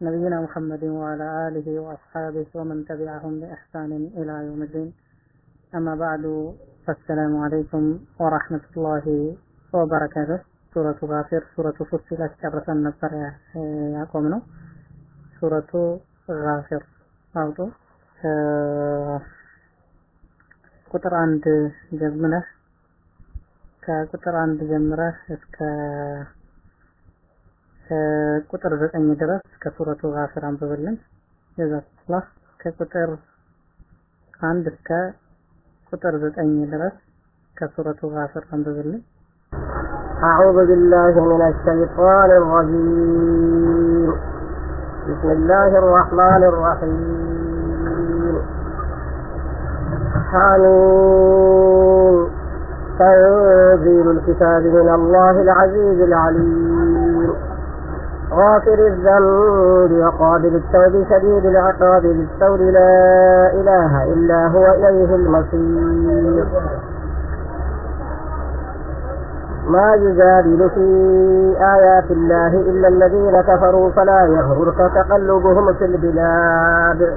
نبينا محمد وعلى آله وأصحابه ومن تبعهم بإحسان إلى يوم الدين أما بعد فالسلام عليكم ورحمة الله وبركاته ሱረቱ ጋፊር ሱረቱ ፉሲለት ጨርሰን ነበር ያቆም ነው ሱረቱ ጋፊር አውጡ ቁጥር አንድ ጀምረህ ከቁጥር አንድ ጀምረህ እስከ ቁጥር ዘጠኝ ድረስ ከሱረቱ ጋፊር አንብብልን ጀዛኩላህ ከቁጥር አንድ እስከ ቁጥር ዘጠኝ ድረስ ከሱረቱ ጋፊር አንብብልን أعوذ بالله من الشيطان الرجيم بسم الله الرحمن الرحيم حميم تنزيل الكتاب من الله العزيز العليم غافر الذنب وقابل التوب شديد العقاب بالتوب لا إله إلا هو إليه المصير. ما يجادل في آيات الله إلا الذين كفروا فلا يغررك تقلبهم في البلاد.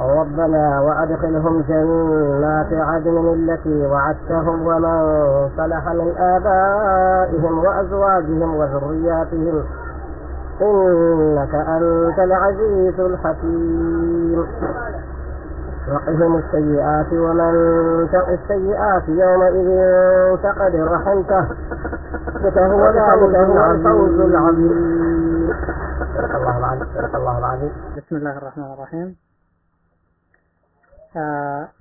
ربنا وأدخلهم جنات عدن التي وعدتهم ومن صلح من آبائهم وأزواجهم وذرياتهم. إنك أنت العزيز الحكيم. وقهم السيئات ومن تق السيئات يومئذ فقد رحمته. وهو ذلك هو الفوز العظيم. الله العظيم. الله العظيم. بسم الله الرحمن الرحيم.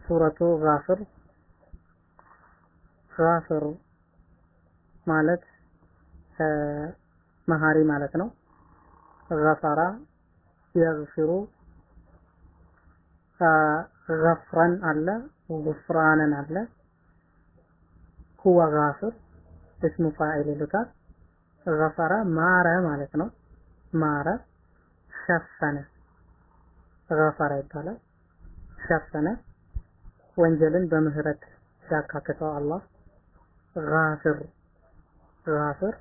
ሱረቱ ጋፍር ጋፍር ማለት መሀሪ ማለት ነው። ገፈራ የግፍሩ ገፍረን አለ ጉፍራንን አለ ሁወ ጋፍር እስሙ ፋኢል ይሉታል። ገፈራ ማረ ማለት ነው። ማረ ሸፈነ ገፈራ ይባላል። ሸፈነ ወንጀልን በምህረት ሲያካክተው አላህ ጋፍር ጋፍር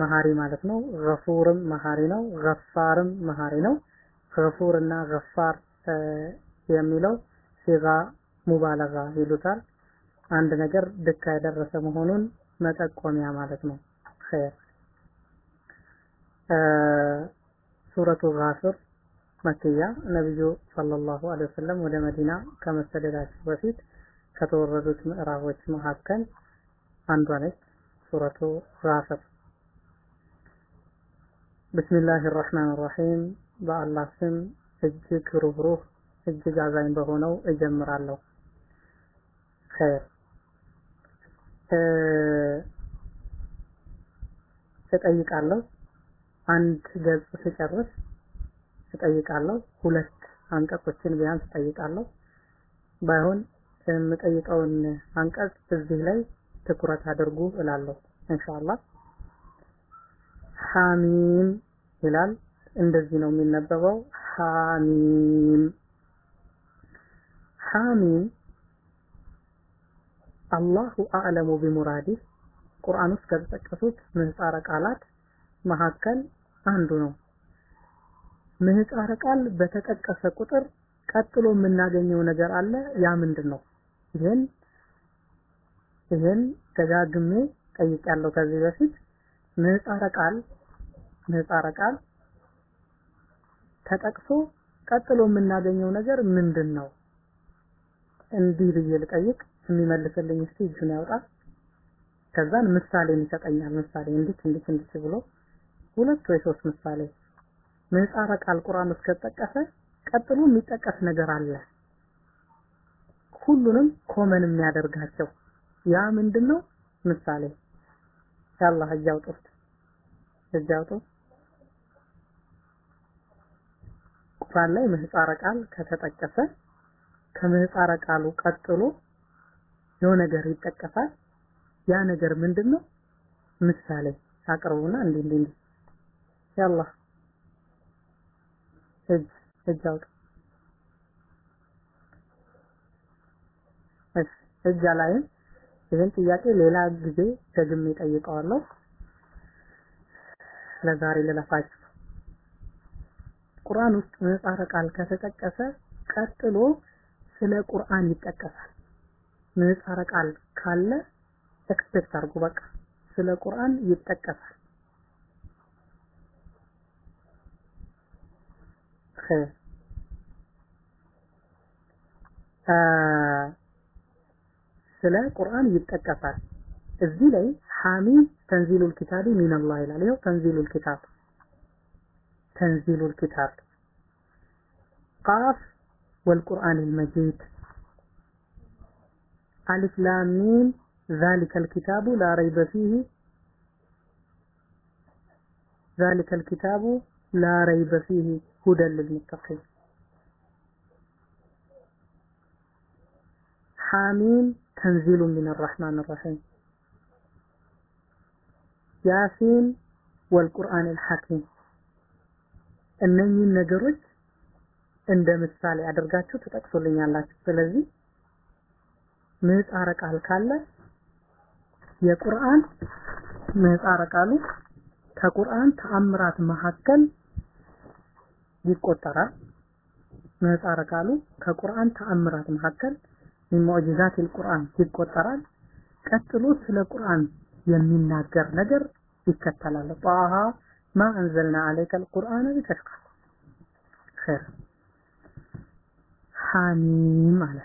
መሀሪ ማለት ነው። ገፉርም መሀሪ ነው። ገፋርም መሀሪ ነው። ገፉር እና ገፋር የሚለው ሲጋ ሙባለጋ ይሉታል። አንድ ነገር ድካ የደረሰ መሆኑን መጠቆሚያ ማለት ነው። ኸይር። ሱረቱ ጋፍር መክያ ነብዩ ሰለላሁ ዐለይሂ ወሰለም ወደ መዲና ከመሰደዳቸው በፊት ከተወረዱት ምዕራፎች መካከል አንዷ ነች። ሱረቱ ራፈት። ብስሚላህ ራህማን ራሒም በአላህ ስም እጅግ ሩህሩህ እጅግ አዛኝ በሆነው እጀምራለሁ። ኸይር። እጠይቃለሁ። አንድ ገጽ ስጨርስ እጠይቃለሁ። ሁለት አንቀጾችን ቢያንስ እጠይቃለሁ። ባይሆን የምጠይቀውን አንቀጽ እዚህ ላይ ትኩረት አድርጉ እላለሁ ኢንሻአላህ። ሐሚም ይላል። እንደዚህ ነው የሚነበበው። ሐሚም ሐሚም አላሁ አዕለሙ ቢሙራዲህ ቁርአን ውስጥ ከተጠቀሱት ምህጻረ ቃላት መካከል አንዱ ነው ምህጻረ ቃል በተጠቀሰ ቁጥር ቀጥሎ የምናገኘው ነገር አለ ያ ምንድን ነው ይሄን ይሄን ደጋግሜ ጠይቄያለሁ ከዚህ በፊት ምህጻረ ቃል ምህጻረ ቃል ተጠቅሶ ቀጥሎ የምናገኘው ነገር ምንድን ነው? እንዲህ ብዬ ልጠይቅ፣ የሚመልስልኝ እስቲ እጁን ያውጣ። ከዛን ምሳሌን ይሰጠኛል። ምሳሌ እንዲህ እንዲህ እንዲህ ብሎ ሁለት ወይ ሶስት ምሳሌ ምህጻረ ቃል ቁርአን ውስጥ ከተጠቀሰ ቀጥሎ የሚጠቀስ ነገር አለ። ሁሉንም ኮመን የሚያደርጋቸው ያ ምንድነው? ምሳሌ ያላህ እጅ አውጡት፣ ቁርአን ላይ ምህጻረ ቃል ከተጠቀሰ ከምህጻረ ቃሉ ቀጥሎ የሆነ ነገር ይጠቀሳል። ያ ነገር ምንድነው? ምሳሌ አቅርቡና እንዲህ እንዲህ ያላህ እጅ እጅ አላይም። ይህን ጥያቄ ሌላ ጊዜ ደግሜ ጠይቀዋለሁ። ለዛሬ ልለፋችሁ። ቁርአን ውስጥ ምህጻረ ቃል ከተጠቀሰ ቀጥሎ ስለ ቁርአን ይጠቀሳል። ምህጻረ ቃል ካለ expect አድርጉ። በቃ ስለ ቁርአን ይጠቀሳል። ስለ ቁርአን ይጠቀሳል። እዚህ ላይ ሐሚም ተንዚሉል ኪታቢ ሚነላህ ይላል። ይኸው ተንዚሉል ኪታብ ተንዚሉል ኪታብ ቃፍ ወልቁርአኒል መጂድ አሊፍ ላም ሚም ዛሊከል ኪታቡ ላ ረይበ ፊህ ዛሊከል ኪታቡ ላ ረይበ ፊህ ሁደን ልልሙተቂን ሐሚም ተንዚሉ ሚን አርረሕማን አርረሒም ያሲን ወልቁርአን አልሐኪም። እነኚህን ነገሮች እንደ ምሳሌ አድርጋችሁ ትጠቅሱልኛላችሁ። ስለዚህ ምህጻረ ቃል ካለ የቁርአን ምህጻረ ቃሉ ከቁርአን ተአምራት መካከል ይቆጠራል። ምህጻረ ቃሉ ከቁርአን ተአምራት መካከል ሚን ሙዕጂዛቲል ቁርአን ይቆጠራል። ቀጥሎ ስለ ቁርአን የሚናገር ነገር ይከተላል። ጣሃ ማ አንዘልና አለይከል ቁርአነ ሊተሽቃ ኸይር ሐሚም አለ።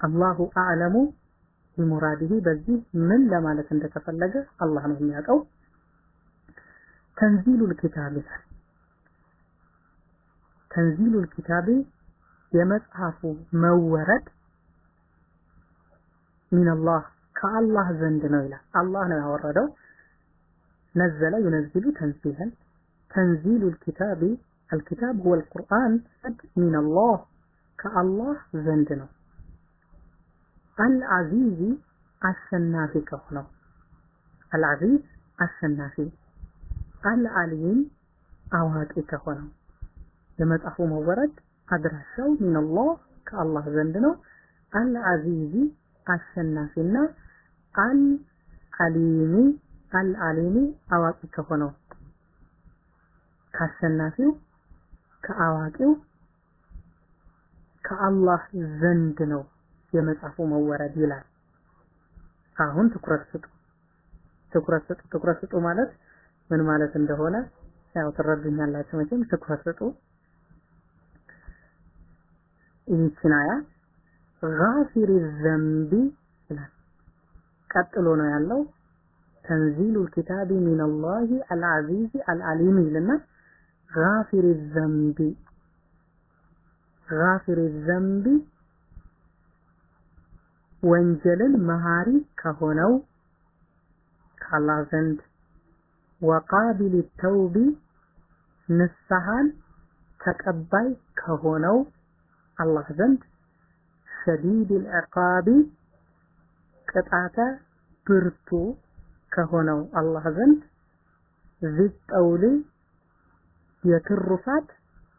አላሁ አዕለሙ ቢሙራዲሂ በዚህ ምን ለማለት እንደተፈለገ አላህ ነው የሚያውቀው። ተንዚሉል ኪታብ ይላል። ተንዚሉል ኪታብ የመጽሐፉ መወረድ ሚነላህ ከአላህ ዘንድ ነው ይላል። አላህ ነው ያወረደው። ነዘለ ዩነዚሉ ተንዚለን ተንዚሉል ኪታቢ አልኪታብ ሁወ አልቁርአን ሚነላህ ከአላህ ዘንድ ነው። አልዓዚዚ አሸናፊ ከሆነው አልዓዚዝ አሸናፊ አልዓሊም አዋቂ ከሆነው የመጽሐፉ መወረድ አድራሻው ሚነላህ ከአላህ ዘንድ ነው። አልዓዚዚ አሸናፊና አልዓሊሚ አልዓሊሚ አዋቂ ከሆነው ካሸናፊው ከአዋቂው ከአላህ ዘንድ ነው የመጽሐፉ መወረድ ይላል። አሁን ትኩረት ስጡ፣ ትኩረት ስጡ፣ ትኩረት ስጡ ማለት ምን ማለት እንደሆነ ያው ትረዱኛላችሁ መቼም። ትኩረት ስጡ። ይህችን አያ ጋፊሪ ዘንቢ ይላል። ቀጥሎ ነው ያለው ተንዚሉል ኪታቢ ሚነላሂ አልዓዚዚ አልዓሊም ይልና ጋፊሪ ዘንቢ ጋፊሪ ዘንቢ ወንጀልን መሃሪ ከሆነው ከአላህ ዘንድ ወቃቢል ተውቢ ንስሐን ተቀባይ ከሆነው አላህ ዘንድ ሸዲድ ልዕቃቢ ቅጣተ ብርቱ ከሆነው አላህ ዘንድ ዚጠውሊ የትሩፋት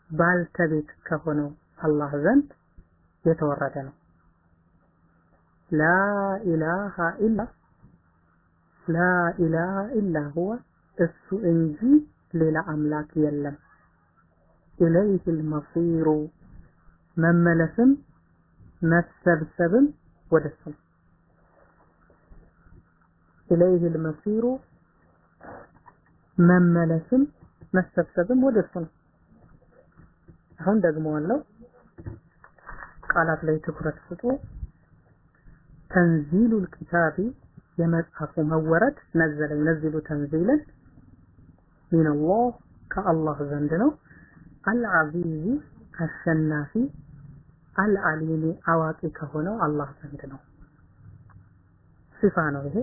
ባልተቤት ከሆነው አላህ ዘንድ የተወረደ ነው። ላ ኢላሃ ኢላ ላ ኢላሃ ኢላ ሁወ እሱ እንጂ ሌላ አምላክ የለም። ኢለይሂል መሲሩ መመለስም መሰብሰብም ወደ እሱ ነው። ኢለይሂል መሲሩ መመለስም መሰብሰብም ወደ እሱ ነው። አሁን ደግሞ አለው ቃላት ላይ ትኩረት ስጡ ተንዚሉል ኪታቢ የመጽሐፉ መወረድ ነዘለ ይነዝሉ ተንዚልን ሚነላህ ከአላህ ዘንድ ነው አልዓዚዚ አሸናፊ አልዓሊሚ አዋቂ ከሆነው አላህ ዘንድ ነው። ሲፋ ነው ይሄ።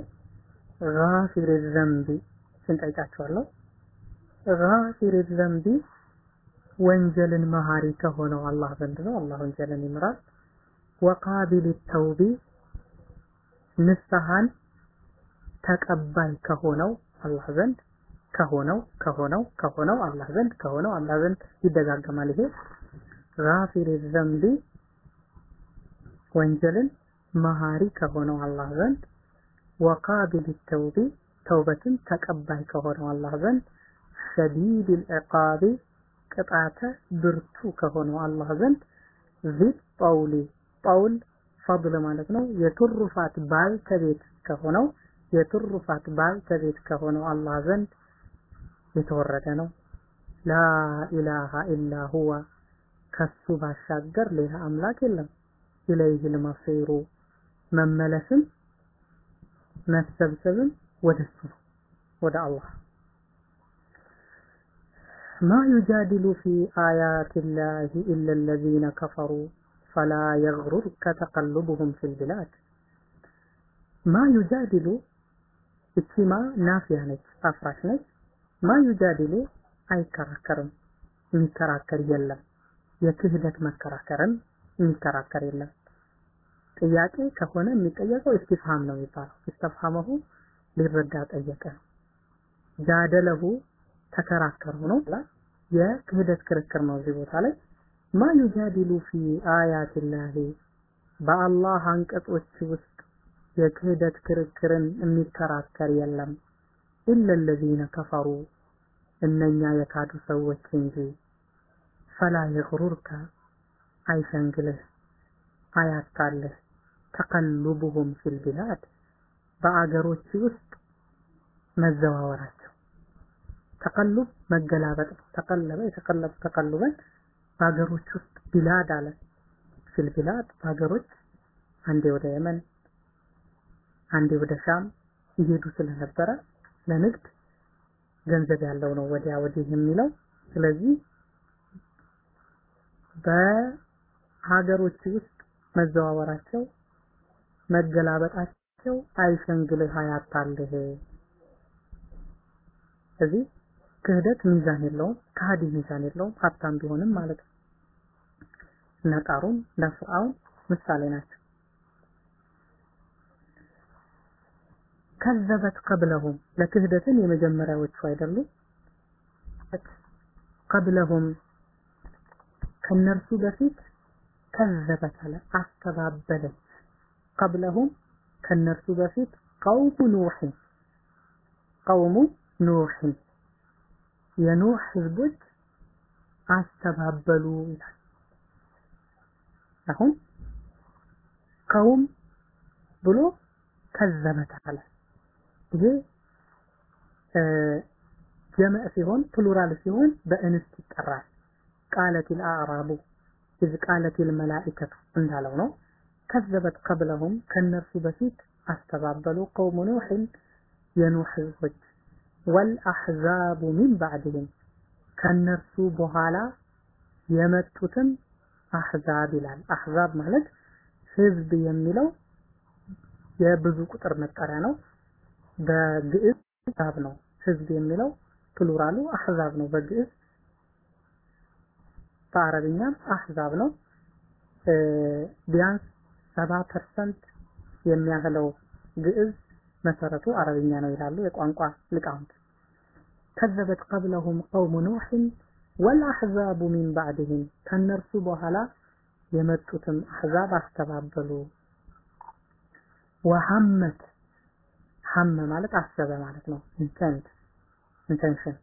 ጋፊር ዘንቢ ስንጠይቃቸዋለሁ ጋፊር ዘንቢ ወንጀልን መሀሪ ከሆነው አላህ ዘንድ ነው። አላህ ወንጀልን ይምራል። ወቃቢል ተውቢ ንስሐን ተቀባይ ከሆነው አላህ ዘንድ ከሆነው ከሆነው ከሆነው አላህ ዘንድ ከሆነው አላህ ዘንድ ይደጋገማል ይሄ። ጋፊር ዘንቢ ወንጀልን መሀሪ ከሆነው አላህ ዘንድ ወቃቢል ተውቢ ተውበትን ተቀባይ ከሆነው አላህ ዘንድ ሸዲድ ልዕቃቢ ቅጣተ ብርቱ ከሆነው አላህ ዘንድ ዚት ጳውሊ ጳውል ፈضል ማለት ነው። የትሩፋት ባልተቤት ከሆነው የትሩፋት ባልተቤት ከሆነው አላህ ዘንድ የተወረደ ነው። ላ ኢላሃ ኢላ ሁዋ ከሱ ባሻገር ሌላ አምላክ የለም ኢለይህ ልመሲሩ መመለስም መሰብሰብም ወደሱ ነው ወደ አላህ ما يجادل في آيات الله إلا الذين كفروا فلا يغررك تقلبهم في البلاد ما يجادل اتما نافية نج أفراش نج ما يجادل أي كراكرم የሚከራከር የለም የክህደት መከራከርን የሚከራከር የለም። ጥያቄ ከሆነ የሚጠየቀው ኢስቲፍሃም ነው የሚባለው። ኢስቲፍሃመሁ ሊረዳ ጠየቀ። ጃደለሁ ተከራከሩ ነው የክህደት ክርክር ነው እዚህ ቦታ ላይ። ማ ዩጃዲሉ ፊ አያቲላሂ? በአላህ አንቀጾች ውስጥ የክህደት ክርክርን የሚከራከር የለም። ኢለ ለዚነ ከፈሩ እነኛ የካዱ ሰዎች እንጂ። ፈላ የግሩርከ አይሸንግልህ አያታልህ ተቀሉቡሁም ፊል ቢላድ በአገሮች ውስጥ መዘዋወራቸው። ተቀሉብ መገላበጥ ተቀለበ የተቀለበ ተቀሉበን በሀገሮች ውስጥ ቢላድ አለ። ፊል ቢላድ በሀገሮች አንዴ ወደ የመን አንዴ ወደ ሻም ይሄዱ ስለነበረ ለንግድ ገንዘብ ያለው ነው ወዲያ ወዲህ የሚለው። ስለዚህ በሀገሮች ውስጥ መዘዋወራቸው መገላበጣቸው አይሸንግልህ አያታልህ። እዚህ ክህደት ሚዛን የለውም ከሃዲ ሚዛን የለውም ሀብታም ቢሆንም ማለት ነው። እነ ቃሩን እነ ፍርዓውን ምሳሌ ናቸው። ከዘበት ቀብለሁም ለክህደትን የመጀመሪያዎቹ አይደሉም። ቀብለሁም ከነርሱ በፊት ከዘበ ካለ አስተባበለ ቀብለሁም ከእነርሱ በፊት ቀውሙ ኑሕን ቀውሙ ኑሕን የኑህ ህዝቦች አስተባበሉ ይላል። አሁን ቀውም ብሎ ከዘበ ተባለ። ይሄ جمع ሲሆን plural ሲሆን በእንስት ይጠራል። قالت الأعراب إذ قالت الملائكة እንዳለው ነው كذبت قبلهم ከነርሱ በፊት አስተባበሉ قوم نوح የኑህ ህዝቦች والأحزاب من بعدهم ከነርሱ በኋላ የመጡትም አሕዛብ ይላል። አሕዛብ ማለት ህዝብ የሚለው የብዙ ቁጥር መጠሪያ ነው። በግዕዝ አሕዛብ ነው። ህዝብ የሚለው plural ኡ አሕዛብ ነው በግዕዝ በአረብኛም አሕዛብ ነው። ቢያንስ ሰባ percent የሚያህለው ግዕዝ መሰረቱ አረብኛ ነው ይላሉ የቋንቋ ሊቃውንት። كذبت قبلهم قوم نوح والأحزاب من بعدهم ከነርሱ በኋላ የመጡትም አሕዛብ አስተባበሉ። وهمت هم ማለት አሰበ ማለት ነው። intent intention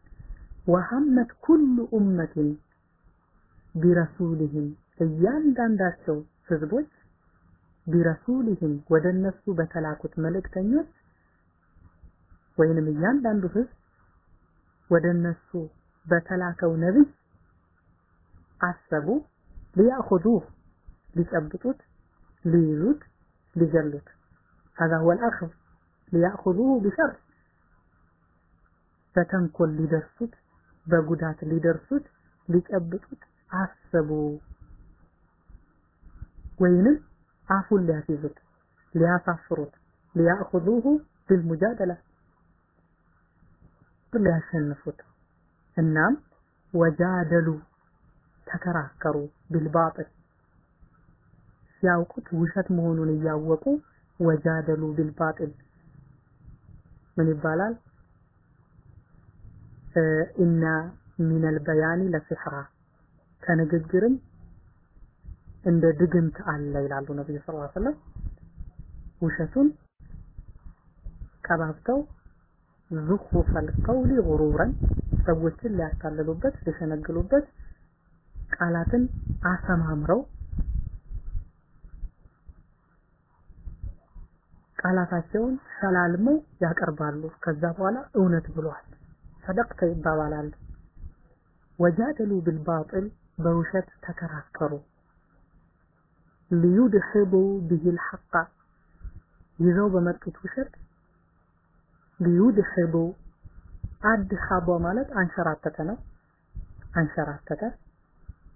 ወሐመት ኩሉ ኡመትን ቢረሱልህም እያንዳንዳቸው ህዝቦች ቢረሱልህም ወደ እነሱ በተላኩት መልእክተኞች ወይንም እያንዳንዱ ህዝብ ወደ እነሱ በተላከው ነብይ አሰቡ ሊያኹዙህ ሊጨብጡት ሊይዙት ሊገሉት هذا هو الأخذ ليأخذوه بشر በተንኮል ሊደርሱት በጉዳት ሊደርሱት ሊጨብጡት አሰቡ ወይንም አፉን ሊያስይዙት ሊያሳፍሩት ሊያእኹዙሁ ቢልሙጃደላ ሊያሸንፉት። እናም ወጃደሉ ተከራከሩ ቢልባጥል ሲያውቁት ውሸት መሆኑን እያወቁ ወጃደሉ ቢልባጥል ምን ይባላል? ኢና ሚነል በያኒ ለሲሕራ ከንግግርም እንደ ድግምት አለ ይላሉ ነብዩ ሰለላሁ ዐለይሂ ወሰለም። ውሸቱን ቀባብተው ዙኹፈል ቀውሊ ጉሩረን ሰዎችን ሊያታልሉበት ሊሸነግሉበት ቃላትን አሰማምረው ቃላታቸውን ሰላልመው ያቀርባሉ። ከዛ በኋላ እውነት ብሏል። ሰደቅተ ይባባላሉ ወጃደሉ ቢልባጢል በውሸት ተከራከሩ። ሊዩድሒቡ ቢሂ ልሐቃ ይዘው በመጡት ውሸት ሊዩድሒቡ አድሓቦ ማለት አንሸራተተ ነው። አንሸራተተ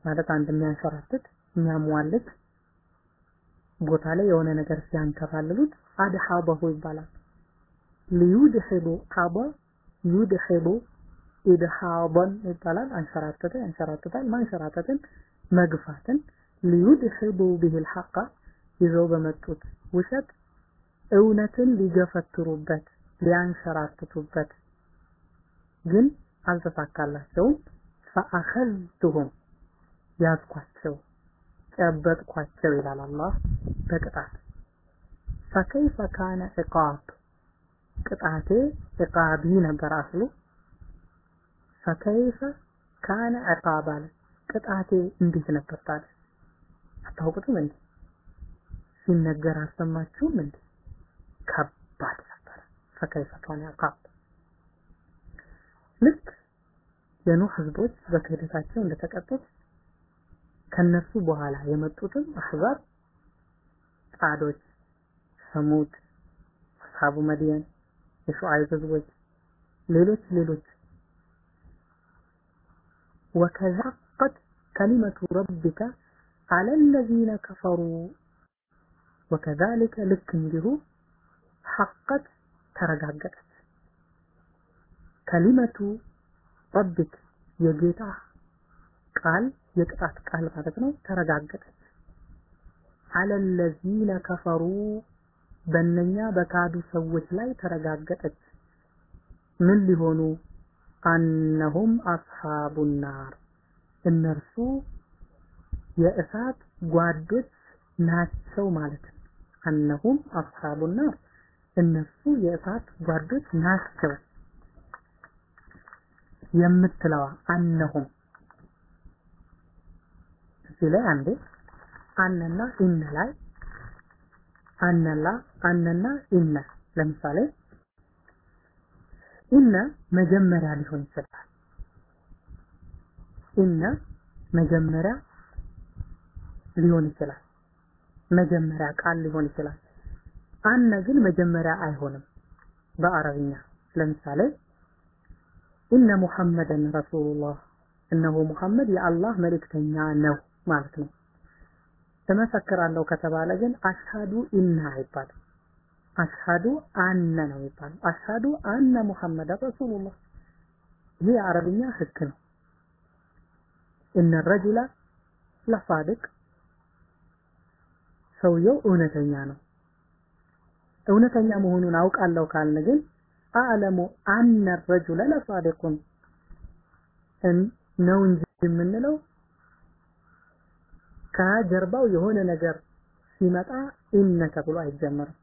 ማለት አንድ የሚያንሸራትት የሚያሟልት ቦታ ላይ የሆነ ነገር ሲያንከባልሉት አድሓበሁ ይባላል። ሊዩድሒቡ ሓቦ ዩድሒቡ ኢድሓቦን ይባላል አንሸራተተ ያንሸራትታል ማንሸራተትን መግፋትን ሊዩድሒቡ ቢሂል ሐቃ ይዘው በመጡት ውሸት እውነትን ሊገፈትሩበት ሊያንሸራትቱበት ግን አልተሳካላቸውም። ፈአኸዝቱሁም ያዝኳቸው ጨበጥኳቸው ይላል አላህ በቅጣት። ፈከይፈ ካነ ዕቃብ ቅጣቴ ዕቃቢ ነበር አስሉ ፈከይፈ ካነ አለ ቅጣቴ እንዴት ነበር ታዲያ? አታውቁትም እንዴ? ሲነገር አሰማችሁም እንዴ? ከባድ ነበር። ፈከይፈ ካነ ዕቃብ ልክ የኑህ ህዝቦች በክህደታቸው እንደተቀጡት ከነሱ በኋላ የመጡትም አህዛብ ጻዶች ሰሙድ አስሐቡ መድየን የሹዓይብ ህዝቦች ሌሎች ሌሎች ወከዛቀት ከሊመቱ ረቢከ አለ الذين كفروا وكذلك ልክ እንዲሁ ሐቀት ተረጋገጠች ከሊመቱ ረቢክ የጌታ ቃል የቅጣት ቃል ማለት ነው ተረጋገጠች አለ الذين كفروا በእነኛ በካዱ ሰዎች ላይ ተረጋገጠች ምን ሊሆኑ አነሁም አስሐቡ ናር እነርሱ የእሳት ጓዶች ናቸው ማለት ነው። አነሁም አስሐቡ ናር እነርሱ የእሳት ጓዶች ናቸው የምትለዋ አነሁም። እዚህ ላይ አንዴ አነና ኢነ ላይ አነላ አነና ኢነ ለምሳሌ ኢነ መጀመሪያ ሊሆን ይችላል። ኢነ መጀመሪያ ሊሆን ይችላል። መጀመሪያ ቃል ሊሆን ይችላል። አነ ግን መጀመሪያ አይሆንም። በአረብኛ ለምሳሌ ኢነ ሙሐመደን ረሱሉላህ እነሆ ሙሐመድ የአላህ መልእክተኛ ነው ማለት ነው። እመሰክራለሁ ከተባለ ግን አሽሃዱ ኢነ አይባልም አሽሃዱ አነ ነው የሚባለው። አሽሃዱ አነ ሙሐመድ ረሱሉላህ። ይህ የአረብኛ ህግ ነው። እነ ረጁላ ለሳድቅ ሰውየው እውነተኛ ነው። እውነተኛ መሆኑን አውቃለሁ ካልን ግን አዕለሙ አነ ረጁለ ለሳድቁን ነው እንጂ የምንለው ከጀርባው የሆነ ነገር ሲመጣ ኢነ ተብሎ አይጀመርም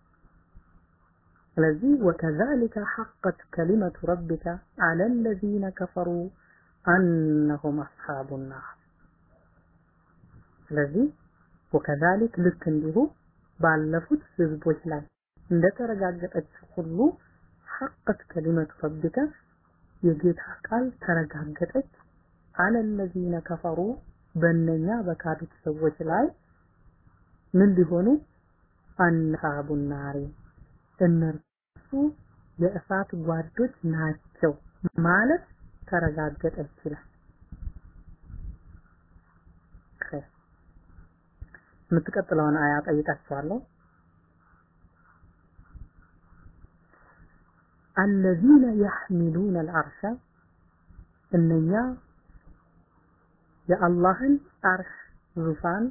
ስለዚህ ወከዛሊከ ሐቀት ከሊመቱ ረቢከ አለ ለዚነ ከፈሩ አነሁም አስሓቡ ናር ስለዚህ ወከዛሊክ ልክ እንዲሁ ባለፉት ህዝቦች ላይ እንደተረጋገጠች ሁሉ ሐቀት ከሊመቱ ረቢከ የጌታ ቃል ተረጋገጠች። አለ ለዚነ ከፈሩ በእነኛ በካዱት ሰዎች ላይ ምን ሊሆኑ? አንሃቡናሪ እነርሱ የእሳት ጓዶች ናቸው ማለት ተረጋገጠ ይችላል። የምትቀጥለውን አያ ጠይቃችኋለሁ። አለዚነ ያሕሚሉነ አልአርሸ እነኛ የአላህን አርሽ ዙፋን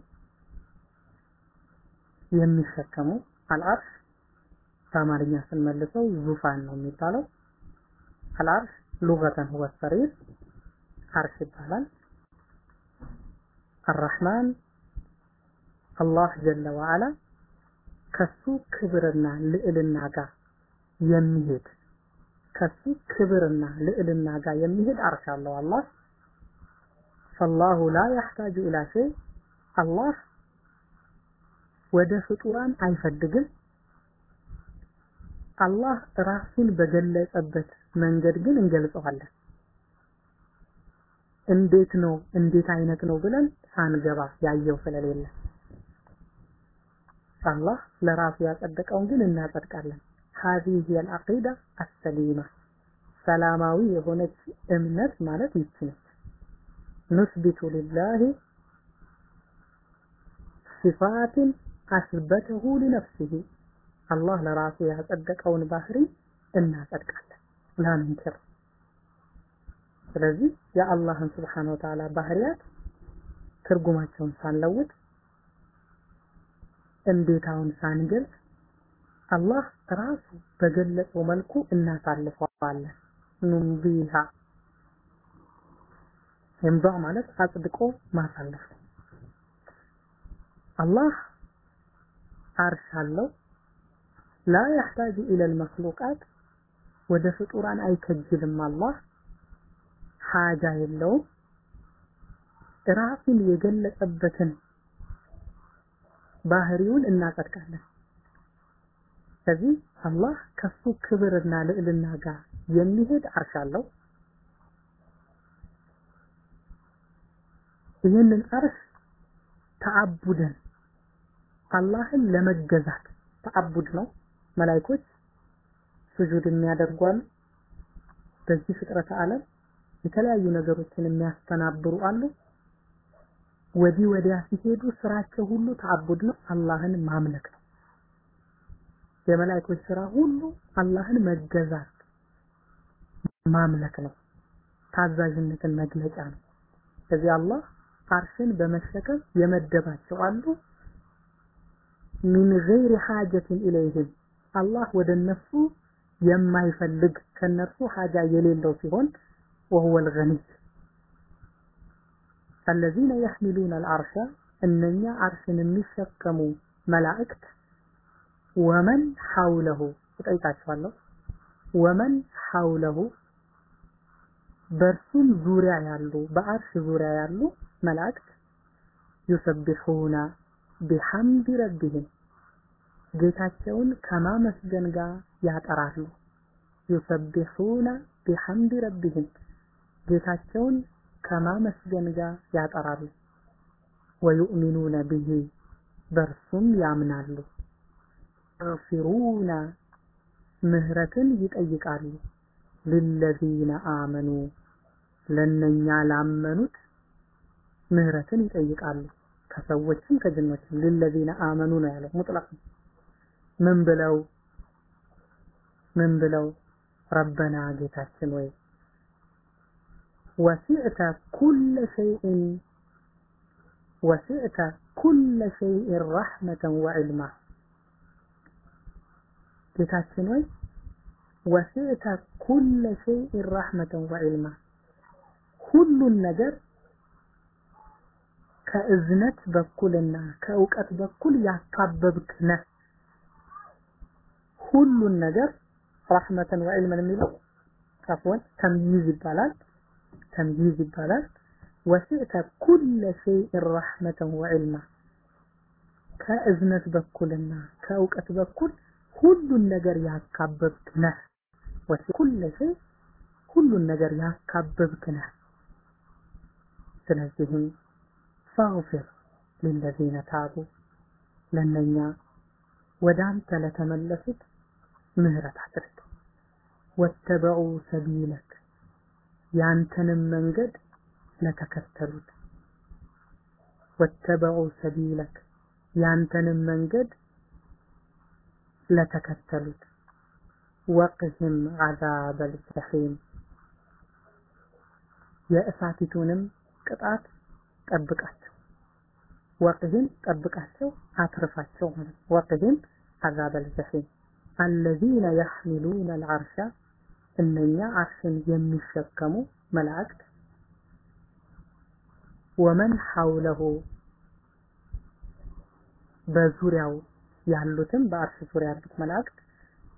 የሚሸከሙ አልአርሽ በአማርኛ ስንመልሰው ዙፋን ነው የሚባለው። አልአርሽ ሉገተን ሁወ ሰሪር አርሽ ይባላል። አራህማን አላህ ጀለ ወዓላ ከሱ ክብርና ልዕልና ጋር የሚሄድ ከሱ ክብርና ልዕልና ጋር የሚሄድ አርሽ አለው አላህ ፈላሁ ላ ያሕታጁ ኢላ ሸይ አላህ ወደ ፍጡራን አይፈልግም አላህ ራሱን በገለጸበት መንገድ ግን እንገልጸዋለን። እንዴት ነው እንዴት አይነት ነው ብለን ሳንገባ ያየው ስለሌለ አላህ ለራሱ ያጸደቀውን ግን እናጸድቃለን። ሀዚህ የልአቂዳ አሰሊማ ሰላማዊ የሆነች እምነት ማለት ይቺ ነች። ኑስቢቱ ሊላሂ ሲፋትን አስበተሁ ሊነፍሲሂ አላህ ለራሱ ያጸደቀውን ባህሪ እናጸድቃለን። ላንንክር ስለዚህ የአላህን ስብሓን ወተዓላ ባህሪያት ትርጉማቸውን ሳንለውጥ እንዴታውን ሳንገልጽ አላህ ራሱ በገለጸው መልኩ እናሳልፈዋለን። ኑምዲሃ የምዷ ማለት አጽድቆ ማሳለፍ። አላህ አርሽ አለው። ላ ያሕታጁ ኢለል መክሉቃት ወደ ፍጡራን አይከጅልም አላህ። ሓጃ የለውም። ራሱን የገለጸበትን ባህሪውን እናጸድቃለን። ስለዚህ አላህ ከሱ ክብርና ልዕልና ጋር የሚሄድ አርሽ አለው። ይህንን አርሽ ተአቡደን አላህን ለመገዛት ተአቡድ ነው መላይኮች ስጁድ የሚያደርጓሉ በዚህ ፍጥረተ ዓለም የተለያዩ ነገሮችን የሚያስተናብሩ አሉ። ወዲህ ወዲያ ሲሄዱ ስራቸው ሁሉ ተአቡድ ነው አላህን ማምለክ ነው። የመላእክቶች ስራ ሁሉ አላህን መገዛት ማምለክ ነው። ታዛዥነትን መግለጫ ነው። ስለዚህ አላህ አርሽን በመሸከም የመደባቸው አሉ። ሚን ገይሪ ሐጀትን ኢለይህም አላህ ወደ እነሱ የማይፈልግ ከነርሱ ሐጃ የሌለው ሲሆን وهو الغني الذين يحملون العرش እነኛ አርሽን የሚሸከሙ መላእክት ወመን ሐውለሁ እጠይቃቸዋለሁ ወመን ሐውለሁ በእርሱም ዙሪያ ያሉ በአርሽ ዙሪያ ያሉ መላእክት ዩሰቢሑና ቢሐምድ ረቢህም ጌታቸውን ከማመስገን ጋር ያጠራሉ። ዩሰቢሑነ ቢሐምድ ረቢህም ጌታቸውን ከማመስገን ጋር ያጠራሉ። ወዩእሚኑነ ብሂ በርሱም ያምናሉ። ያግፊሩነ ምህረትን ይጠይቃሉ። ሊለዚነ አመኑ ለነኛ ላመኑት ምህረትን ይጠይቃሉ። ከሰዎችም ከጅኖችም ሊለዚነ አመኑ ነው ያለው ሙጥለቅ ምን ብለው? ምን ብለው? ረበና ጌታችን ወይ ወሲዕተ ኩለ ሸይእን ወሲዕተ ኩለ ሸይእን ረሕመተን ወዕልማ። ጌታችን ሆይ ወሲዕተ ኩለ ሸይእን ረሕመተን ወዕልማ። ሁሉን ነገር ከእዝነት በኩልና ከእውቀት በኩል ያካበብክ ነህ ሁሉን ነገር ረሕመተን ወዕልመን የሚለው አፍወን ተምይዝ ይባላል ተምይዝ ይባላል ወሲዕተ ኩለ ሸይእን ረሕመተን ወዕልማ ከእዝነት በኩልና ከእውቀት በኩል ሁሉን ነገር ያካበብክ ነህ ወሲ ኩለ ሸይ ሁሉን ነገር ያካበብክ ነህ ስለዚህም ፈግፊር ሊለዚነ ታቡ ለነኛ ወደ አንተ ለተመለሱት ምህረት አድርግ። ወተበዑ ሰቢለክ ያንተንም መንገድ ለተከተሉት። ወተበዑ ሰቢለክ ያንተንም መንገድ ለተከተሉት። ወቅህም አዛበል ጀሒም የእሳቲቱንም ቅጣት ጠብቃቸው። ወቅህም ጠብቃቸው አትርፋቸው ወቅህም አዛበል ጀሒም አለዚነ የሕሚሉነ አልዓርሻ እነኛ አርሽን የሚሸከሙ መላእክት ወመን ሐውለሁ በዙሪያው ያሉትም በአርሽ ዙሪያ ያሉት መላእክት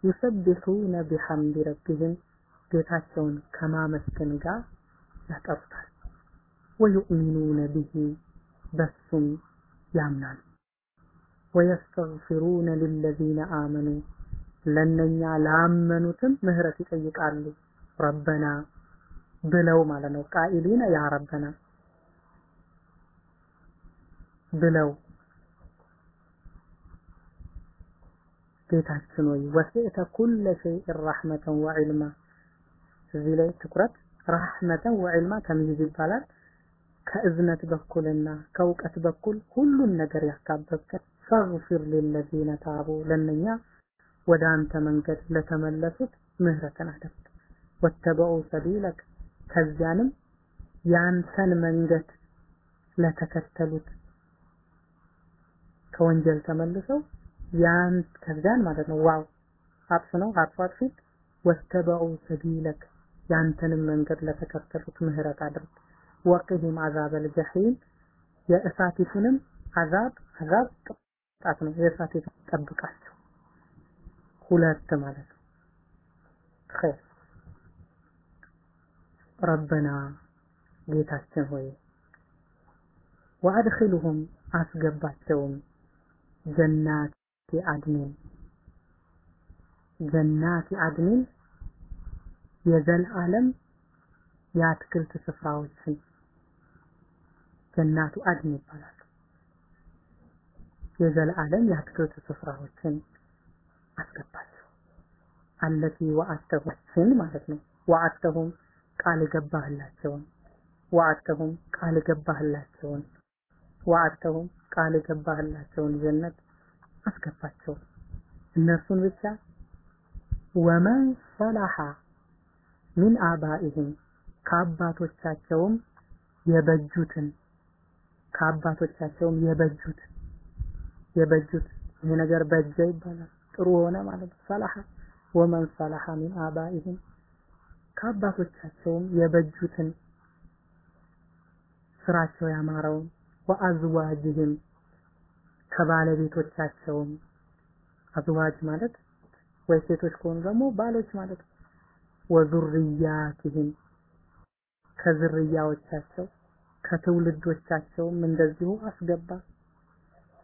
ዩሰቢሑነ ቢሐምዲ ረቢህም ጌታቸውን ከማመስገን ጋር ያጠሩታል ወዩእሚኑነ ቢሂ በሱም ያምናሉ ወየስተግፊሩነ ሊለዚነ አመኑ ለነኛ ላመኑትም ምህረት ይጠይቃሉ። ረበና ብለው ማለት ነው። ቃኢሊነ ያ ረበና ብለው ጌታችን ወይ ወሲዕተ ኩለ ሸይء ረሕመተን ወዕልማ እዚህ ላይ ትኩረት ረሕመተን ወዕልማ ተምይዝ ይባላል? ከእዝነት በኩልና ከእውቀት በኩል ሁሉን ነገር ያካበብከ ፈግፊር ሊለዚነ ታቡ ለነኛ ወደ አንተ መንገድ ለተመለሱት ምህረትን አድርግ ወተበዑ ሰቢለክ ከዚያንም ያንተን መንገድ ለተከተሉት ከወንጀል ተመልሰው ያን ከዚያን ማለት ነው። ዋው! አጥፍ ነው አጥፍ አጥፊት ወተበዑ ሰቢለክ ያንተንም መንገድ ለተከተሉት ምህረት አድርግ። ወቅህም አዛበል ጀሒም የእሳቲቱንም አዛብ አዛብ ቅጣት ነው። የእሳቲቱ ጠብቃቸው ሁለት ማለት ነው። ረበና ጌታችን ሆይ ወአድኺልሁም አስገባቸውም። ጀናት አድኒን ጀናት አድኒን የዘላለም የአትክልት ስፍራዎችን። ጀናቱ አድን ይባላሉ። የዘላለም የአትክልት ስፍራዎችን አስገባቸው። አለቲ ወአተሁም ማለት ነው። ወአተሁም ቃል ገባህላቸውን ወአተሁም ቃል ገባህላቸውን ወአተሁም ቃል ገባህላቸውን ጀነት አስገባቸው። እነርሱን ብቻ ወመን ሰላሐ ሚን አባኢህም ከአባቶቻቸውም የበጁትን ከአባቶቻቸውም የበጁት የበጁት ይሄ ነገር በጀ ይባላል። ጥሩ ሆነ ማለት ነው። ወመን ሰላሐ ሚን አባኢህም ከአባቶቻቸውም የበጁትን ስራቸው ያማረውን ወአዝዋጅህም ከባለቤቶቻቸውም አዝዋጅ ማለት ወይ ሴቶች ከሆኑ ደግሞ ባሎች ማለት ወዙርያትህም ከዝርያዎቻቸው ከትውልዶቻቸውም እንደዚሁ አስገባ።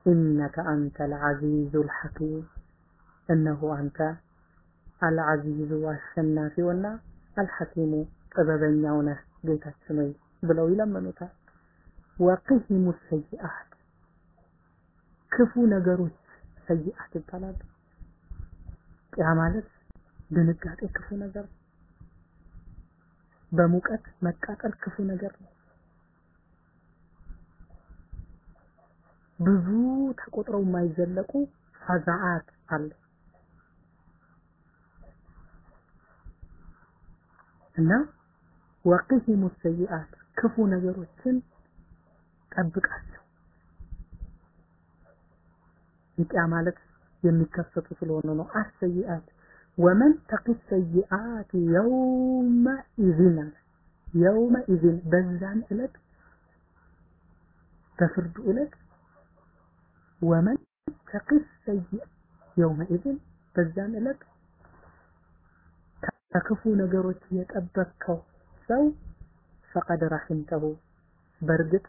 ኢነከ አንተ አልዓዚዙ አልሐኪም እነሆ አንተ አልዓዚዙ አሸናፊውና አልሐኪሙ ጥበበኛው ነህ ጌታችን ሆይ ብለው ይለምኑታል። ወቅሂሙ ሰይአት ክፉ ነገሮች ሰይአት ይባላሉ። ያ ማለት ድንጋጤ ክፉ ነገር ነው። በሙቀት መቃጠል ክፉ ነገር ነው። ብዙ ተቆጥረው የማይዘለቁ فزعات አለ እና وقهم السيئات ክፉ ነገሮችን ጠብቃቸው። ይቂያ ማለት የሚከሰቱ ስለሆነ ነው። السيئات ومن تق السيئات يومئذ يومئذ በዛን ዕለት በፍርዱ ዕለት ወመን ተቂ ሰይአት የውመ ኢዝን በዛን ዕለት ከክፉ ነገሮች የጠበቅከው ሰው ፈቀድ ረሒምተሁ በእርግጥ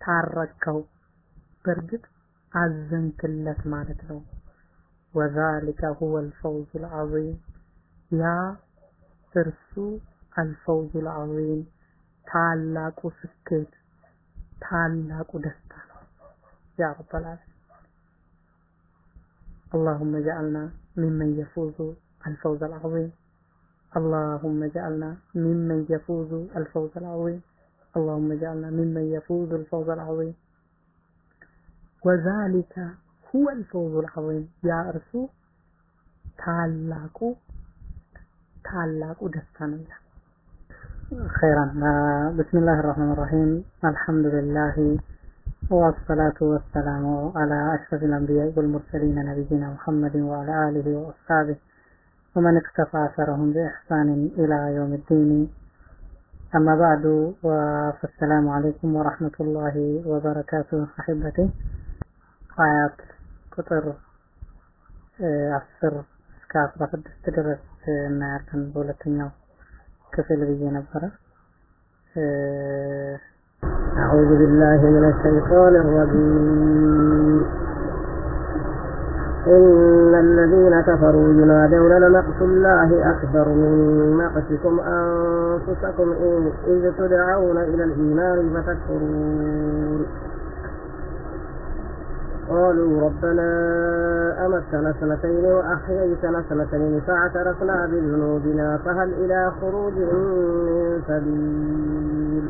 ታረከው በእርግጥ አዘንክለት ማለት ነው። ወዛሊከ ሁወ አልፈውዙ አልዓዚም ያ እርሱ አልፈውዙ አልዓዚም ታላቁ ስኬት ታላቁ ደስታ ነው ያ ረበል ዓለሚን اللهم اجعلنا ممن يفوز الفوز العظيم اللهم اجعلنا ممن يفوز الفوز العظيم اللهم اجعلنا ممن يفوز الفوز العظيم وذلك هو الفوز العظيم يا رسول ታላቁ ታላቁ ደስታ ነው ይላል خيرا بسم الله الرحمن الرحيم الحمد لله والصلاة والسلام على أشرف الأنبياء والمرسلين نبينا محمد وعلى آله وأصحابه ومن اقتفى أثرهم بإحسان إلى يوم الدين أما بعد فالسلام عليكم ورحمة الله وبركاته أحبتي آيات قطر አስር እስከ አስራ ስድስት ድረስ እናያለን በሁለተኛው ክፍል ብዬ ነበረ أعوذ بالله من الشيطان الرجيم إن الذين كفروا ينادون لمقت الله أكبر من مقتكم أنفسكم إذ تدعون إلى الإيمان فتكفرون قالوا ربنا أمتنا سنتين وأحييتنا سنتين فاعترفنا بذنوبنا فهل إلى خروج من سبيل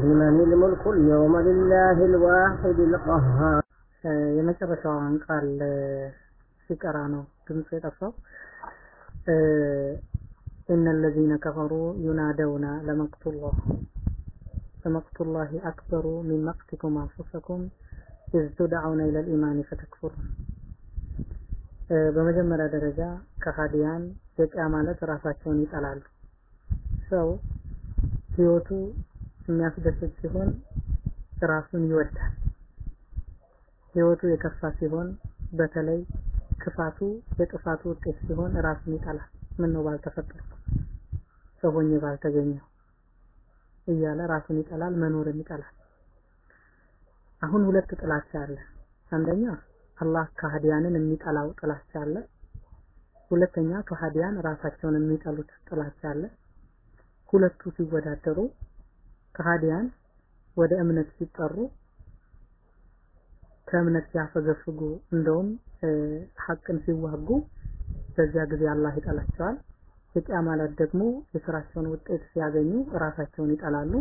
لمن الملك اليوم لله الواحد القهار የመጨረሻውን ቃል ሲቀራ ነው ድምፁ የጠፋው إن الذين كفروا ينادون لمقت الله لمقت الله أكبر من مقتكم أنفسكم إذ تدعون إلى الإيمان فتكفرون በመጀመሪያ ደረጃ ከሃዲያን የቂያ ማለት ራሳቸውን ይጠላሉ ሰው ህይወቱ የሚያስደስት ሲሆን ራሱን ይወዳል። ህይወቱ የከፋ ሲሆን በተለይ ክፋቱ የጥፋቱ ውጤት ሲሆን ራሱን ይጠላል። ምን ነው ባልተፈጠርኩ? ሰው ሆኜ ባልተገኘው እያለ ራሱን ይጠላል መኖርን ይጠላል። አሁን ሁለት ጥላቻ አለ። አንደኛ አላህ ከሃዲያንን የሚጠላው ጥላቻ አለ። ሁለተኛ ከሃዲያን ራሳቸውን የሚጠሉት ጥላቻ አለ። ሁለቱ ሲወዳደሩ ከሃዲያን ወደ እምነት ሲጠሩ ከእምነት ሲያፈገፍጉ እንደውም ሐቅን ሲዋጉ በዚያ ጊዜ አላህ ይጠላቸዋል። የቂያ ማለት ደግሞ የስራቸውን ውጤት ሲያገኙ ራሳቸውን ይጠላሉ።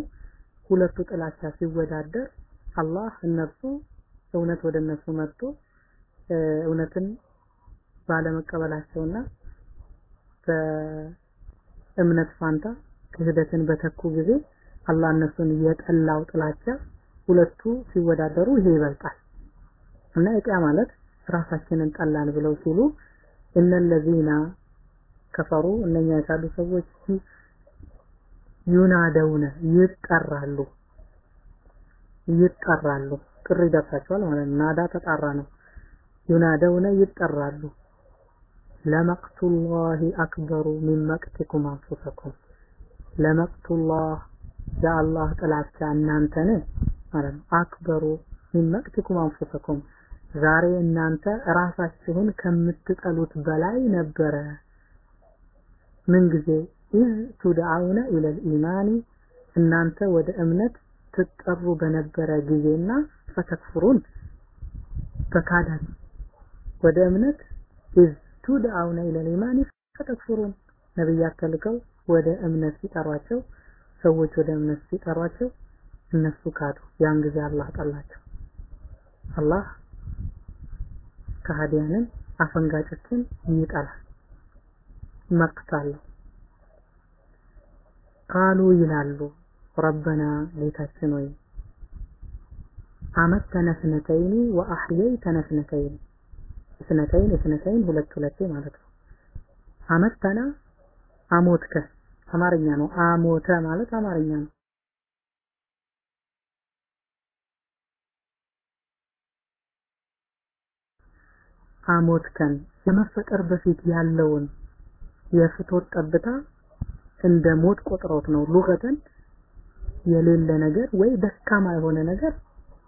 ሁለቱ ጥላቻ ሲወዳደር አላህ እነርሱ እውነት ወደ እነሱ መጥቶ እውነትን ባለመቀበላቸውና በእምነት ፋንታ ክህደትን በተኩ ጊዜ አላህ እነሱን የጠላው ጥላቻ ሁለቱ ሲወዳደሩ ይሄ ይበልጣል። እና የቂያ ማለት ራሳችንን ጠላን ብለው ሲሉ እነለዚና ከፈሩ እነኛ የካዱ ሰዎች ዩናደውነ ይጠራሉ። ይጠራሉ። ጥሪ ደርሳቸዋል ማለት ናዳ ተጣራ ነው። ዩናደውነ ይጠራሉ። ለመቅቱላሂ አክበሩ ሚን መቅቲኩም አንፉሰኩም። لمقت الله የአላህ ጥላቻ እናንተን ማለት أكبر من مقتكم أنفسكم። ዛሬ እናንተ ራሳችሁን ከምትጠሉት በላይ ነበረ። ምን ጊዜ? إذ تدعون إلى الإيمان። እናንተ ወደ እምነት ትጠሩ በነበረ ጊዜና فتكفرون በካዳት ወደ እምነት ኢዝ ቱድዓውነ ኢለል ኢማኒ ፈተክፍሩን ነብያት ተልከው ወደ እምነት ሲጠሯቸው ሰዎች ወደ እምነት ሲጠሯቸው እነሱ ካዱ። ያን ጊዜ አላህ ጠላቸው። አላህ ከሃዲያንን አፈንጋጮችን ይጠላል መቅታለሁ ቃሉ ይላሉ ረበና ጌታችን ሆይ አመተነ ስነተይኒ ወአህየይተነ ስነተይኒ ስነተይን ስነተይን ሁለት ሁለቴ ማለት ነው። አመተና አሞትከ አማርኛ ነው። አሞተ ማለት አማርኛ ነው። አሞትከን የመፈጠር በፊት ያለውን የፍቶት ጠብታ እንደ ሞት ቆጥረውት ነው። ሉገተን የሌለ ነገር ወይ ደካማ የሆነ ነገር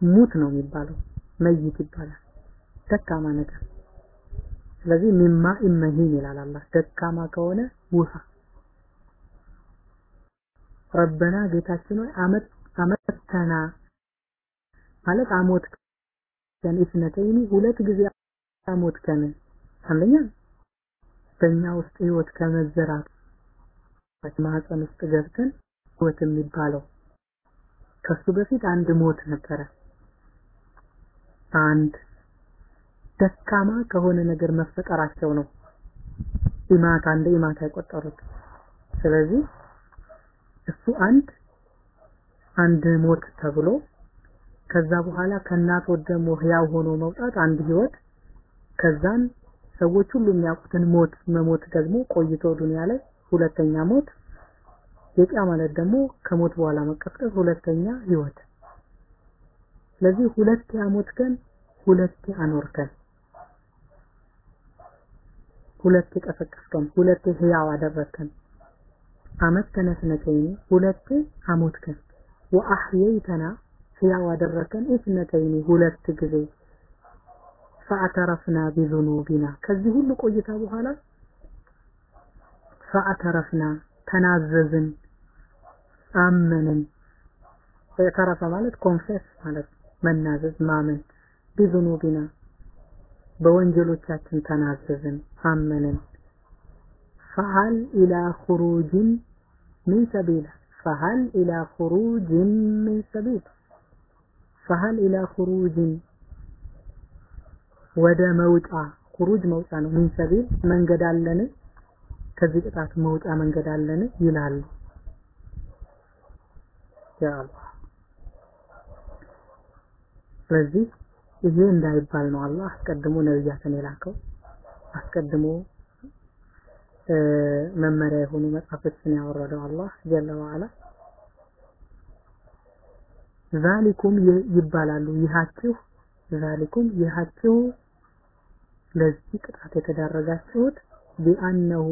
ሙት ነው የሚባለው። መይት ይባላል። ደካማ ነገር። ስለዚህ ሚማ ኢመሂን ይላል አላህ። ደካማ ከሆነ ውሃ ረበና ጌታችን ሆይ አመተና ማለት አሞት ከን ኢስነተይኒ ሁለት ጊዜ አሞት ከን አንደኛ በእኛ ውስጥ ህይወት ከመዘራት ማህፀን ውስጥ ገብተን ህይወት የሚባለው ከሱ በፊት አንድ ሞት ነበረ። አንድ ደካማ ከሆነ ነገር መፈጠራቸው ነው። ኢማት አንድ ኢማት አይቆጠሩት ስለዚህ እሱ አንድ አንድ ሞት ተብሎ ከዛ በኋላ ከእናት ወደ ህያው ሆኖ መውጣት አንድ ህይወት ከዛን ሰዎች ሁሉ የሚያውቁትን ሞት መሞት ደግሞ ቆይቶ ዱንያ ላይ ሁለተኛ ሞት የቂያ ማለት ደግሞ ከሞት በኋላ መቀስቀስ ሁለተኛ ህይወት። ስለዚህ ሁለት ያሞትከን ሁለት አኖርከን ሁለት ቀሰቀስከን ሁለት ህያው አደረከን አመተነ ስነተይኒ ሁለት አሞትከን ወአህየይተና ህያው አደረከን ኢስነተይኒ ሁለት ጊዜ ፈአተረፍና ቢዙኑቢና። ከዚህ ሁሉ ቆይታ በኋላ فاعترفنا ተናዘዝን አመንን። اعترف ማለት confess ማለት መናዘዝ ማመን። بذنوبنا በወንጀሎቻችን ተናዘዝን አመንን فهل إلى خروج من سبيل فهل إلى خروج من سبيل فهل إلى خروج ወደ መውጫ ኹሩጅ መውጫ ነው። ሚን ሰቢል መንገድ አለን? ከዚህ ቅጣት መውጫ መንገድ አለን ይላሉ ስለዚህ ይሄ እንዳይባል ነው አላህ አስቀድሞ ነብያትን የላከው። አስቀድሞ መመሪያ የሆኑ መጽሐፎችን ያወረደው አላህ ጀለ ወዐላ ዛሊኩም ይባላሉ። ይሃችሁ ዛሊኩም ይሃችሁ ለዚህ ቅጣት የተዳረጋችሁት ቢአነሁ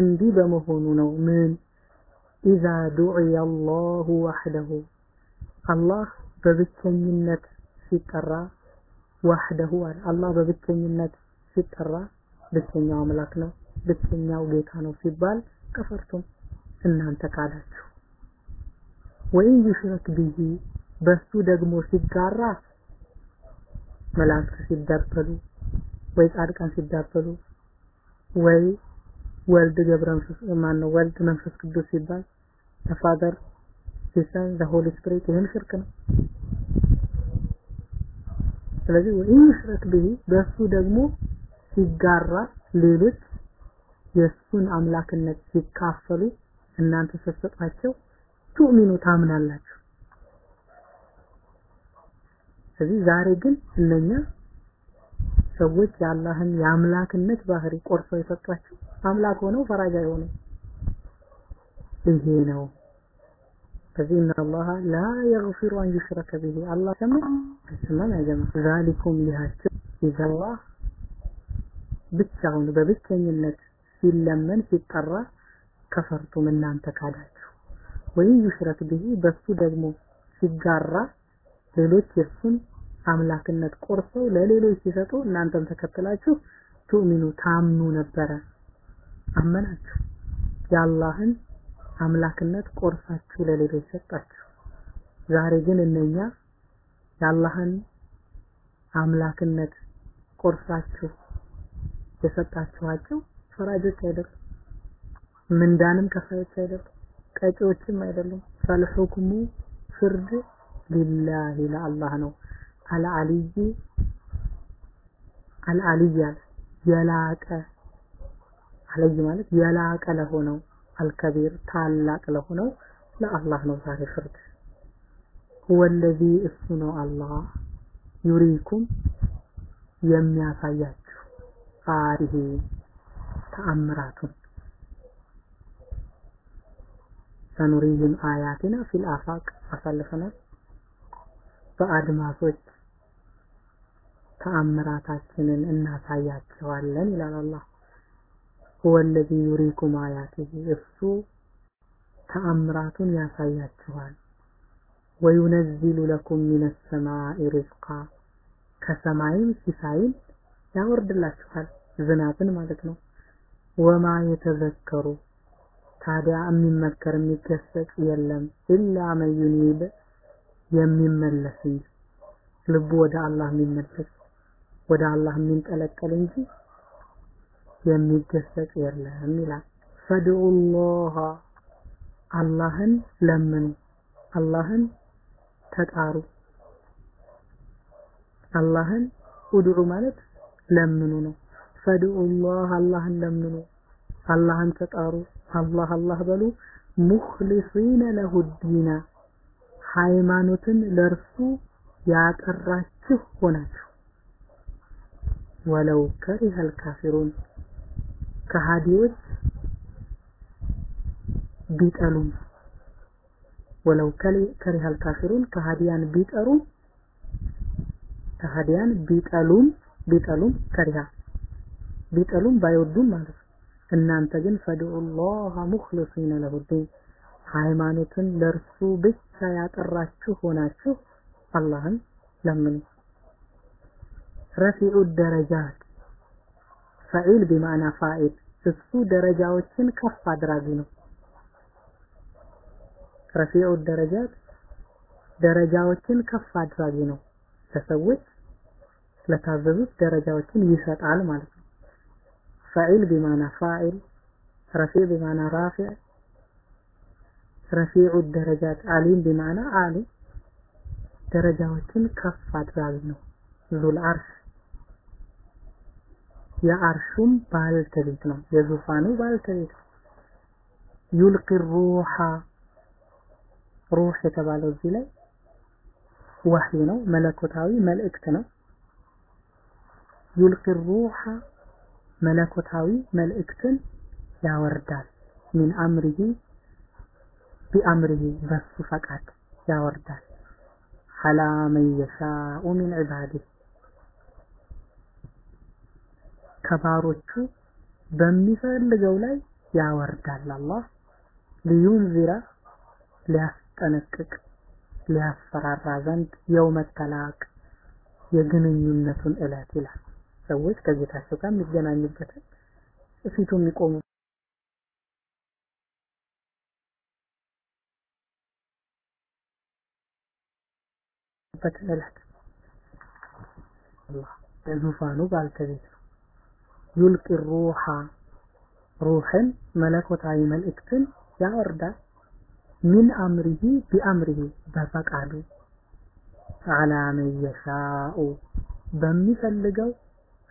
እንዲህ በመሆኑ ነው። ምን? ኢዛ ዱዕየ አላሁ ወሕደሁ አላህ በብቸኝነት ሲጠራ ወህደሁ አለ። አላህ በብቸኝነት ሲጠራ ብቸኛው አምላክ ነው ብቸኛው ጌታ ነው ሲባል ከፈርቱም እናንተ ካዳችሁ ወይን ይሽረክ ቢሂ በሱ ደግሞ ሲጋራ መላእክት ሲዳበሉ ወይ ጻድቃን ሲዳበሉ ወይ ወልድ ገብረ መንፈስ ማን ነው ወልድ መንፈስ ቅዱስ ሲባል ተፋደር ሲሰን ዘ ሆሊ ስፒሪት ይሄም ሽርክ ነው። ስለዚህ ወይን ይሽረክ ቢሂ በሱ ደግሞ ሲጋራ ሌሎች የእሱን አምላክነት ሲካፈሉ እናንተ ስትሰጧቸው ቱሚኑ ታምናላችሁ። ስለዚህ ዛሬ ግን እነኛ ሰዎች የአላህን የአምላክነት ባህሪ ቆርሰው የሰጧቸው አምላክ ሆነው ፈራጅ የሆኑ ይሄ ነው። ስለዚህ እና አላህ ላ የግፊሩ አን ዩሽረከ ቢሂ አላህ ደግሞ እስላም ያጀማ ዛሊኩም ሊሃቸው ይዘላህ ብቻውን በብቸኝነት ሲለመን ሲጠራ ከፈርቱም እናንተ ካዳችሁ። ወይ ይሽረክ ቢሂ በሱ ደግሞ ሲጋራ ሌሎች የሱን አምላክነት ቆርሰው ለሌሎች ሲሰጡ እናንተም ተከትላችሁ ቱሚኑ ታምኑ ነበረ። አመናችሁ። የአላህን አምላክነት ቆርሳችሁ ለሌሎች ሰጣችሁ። ዛሬ ግን እነኛ የአላህን አምላክነት ቆርሳችሁ የሰጣችኋቸው ፈራጆች አይደሉም ምንዳንም ከፋዮች አይደሉም ቀጪዎችም አይደሉም ፈልሁክሙ ፍርድ ሊላሂ ለአላህ ነው። አልዓሊይ አልዓሊይ አለ የላቀ አለይ ማለት የላቀ ለሆነው አልከቢር ታላቅ ለሆነው ለአላህ ነው ዛሬ ፍርድ። ወለዚ እሱ ነው አላህ ዩሪኩም የሚያሳያችሁ አሪሄ ተአምራቱን ሰኑሪህም አያቲና ፊል አፋቅ አሳልፈናል። በአድማሶች ተአምራታችንን እናሳያቸዋለን ይላል አላህ። ወለዚ ዩሪኩም አያቲሂ እሱ ተአምራቱን ያሳያችኋል። ወዩነዚሉ ለኩም ሚነ ሰማኢ ሪዝቃ ከሰማይም ሲሳይን ያወርድላችኋል፣ ዝናብን ማለት ነው። ወማ የተዘከሩ ታዲያ የሚመከር የሚገሰጽ የለም ኢላ መን የሚመለስ እንጂ ልቡ ወደ አላህ የሚመለስ ወደ አላህ የሚንጠለጠል እንጂ የሚገሰጽ የለም ይላል። ፈድዑላህ አላህን ለምኑ፣ አላህን ተጣሩ። አላህን ኡድዑ ማለት ለምኑ ነው። ፈድዑላህ አላህን ለምኑ፣ አላህን ተጣሩ፣ አላህ አላህ በሉ። ሙኽሊሲነ ለሁ ዲና ሃይማኖትን ለእርሱ ያጠራችሁ ሆናችሁ። ወለው ከሪሀል ካፊሩን ከሃዲዎች ቢጠሉም። ወለው ከሪሀል ካፊሩን ከሃዲያን ቢጠሩም ከሃዲያን ቢጠሉም ቢጠሉም ከሪሃ ቢጠሉም ባይወዱም ማለት እናንተ ግን ፈድዑላህ ሙኽሊሲነ ለሁ ዲን ሃይማኖትን ለእርሱ ብቻ ያጠራችሁ ሆናችሁ አላህን ለምኑ። ረፊዑ ደረጃት ፈዒል ቢማዕና ፋኢል እሱ ደረጃዎችን ከፍ አድራጊ ነው። ረፊዑ ደረጃት ደረጃዎችን ከፍ አድራጊ ነው። ለሰዎች ለታዘዙት ደረጃዎችን ይሰጣል ማለት ነው። ፈዒል ቢማዕና ፋኢል ረፊዕ ቢማዕና ራፊዕ ረፊዑ ደረጃት አሊም ቢማዕና አሊም ደረጃዎችን ከፍ አድራጊ ነው። ዙል አርሽ የአርሹም ባልተቤት ነው። የዙፋኑ ባልተቤት ነው። ዩልቂ ሩሃ ሩህ የተባለው እዚህ ላይ ወህይ ነው፣ መለኮታዊ መልእክት ነው። ዩልቂ መለኮታዊ መልእክትን ያወርዳል። ሚን አምሪሂ ቢአምሪሂ በሱ ፈቃድ ያወርዳል። ዐላ መን የሻኡ ሚን ዒባዲህ ከባሮቹ በሚፈልገው ላይ ያወርዳል። አላህ ሊዩንዚራ ሊያስጠነቅቅ ሊያስፈራራ ዘንድ የውመ ተላቅ የግንኙነቱን ዕለት ይላል። ሰዎች ከጌታቸው ጋር የሚገናኙበትን ፊቱ የሚቆሙ አላህ የዙፋኑ ባልተቤት ነው። ዩልቂ ሩሃ ሩህን መለኮታዊ መልእክትን ያወርዳል። ሚን አምሪሂ ቢአምሪሂ በፈቃዱ አላ መን የሻኡ በሚፈልገው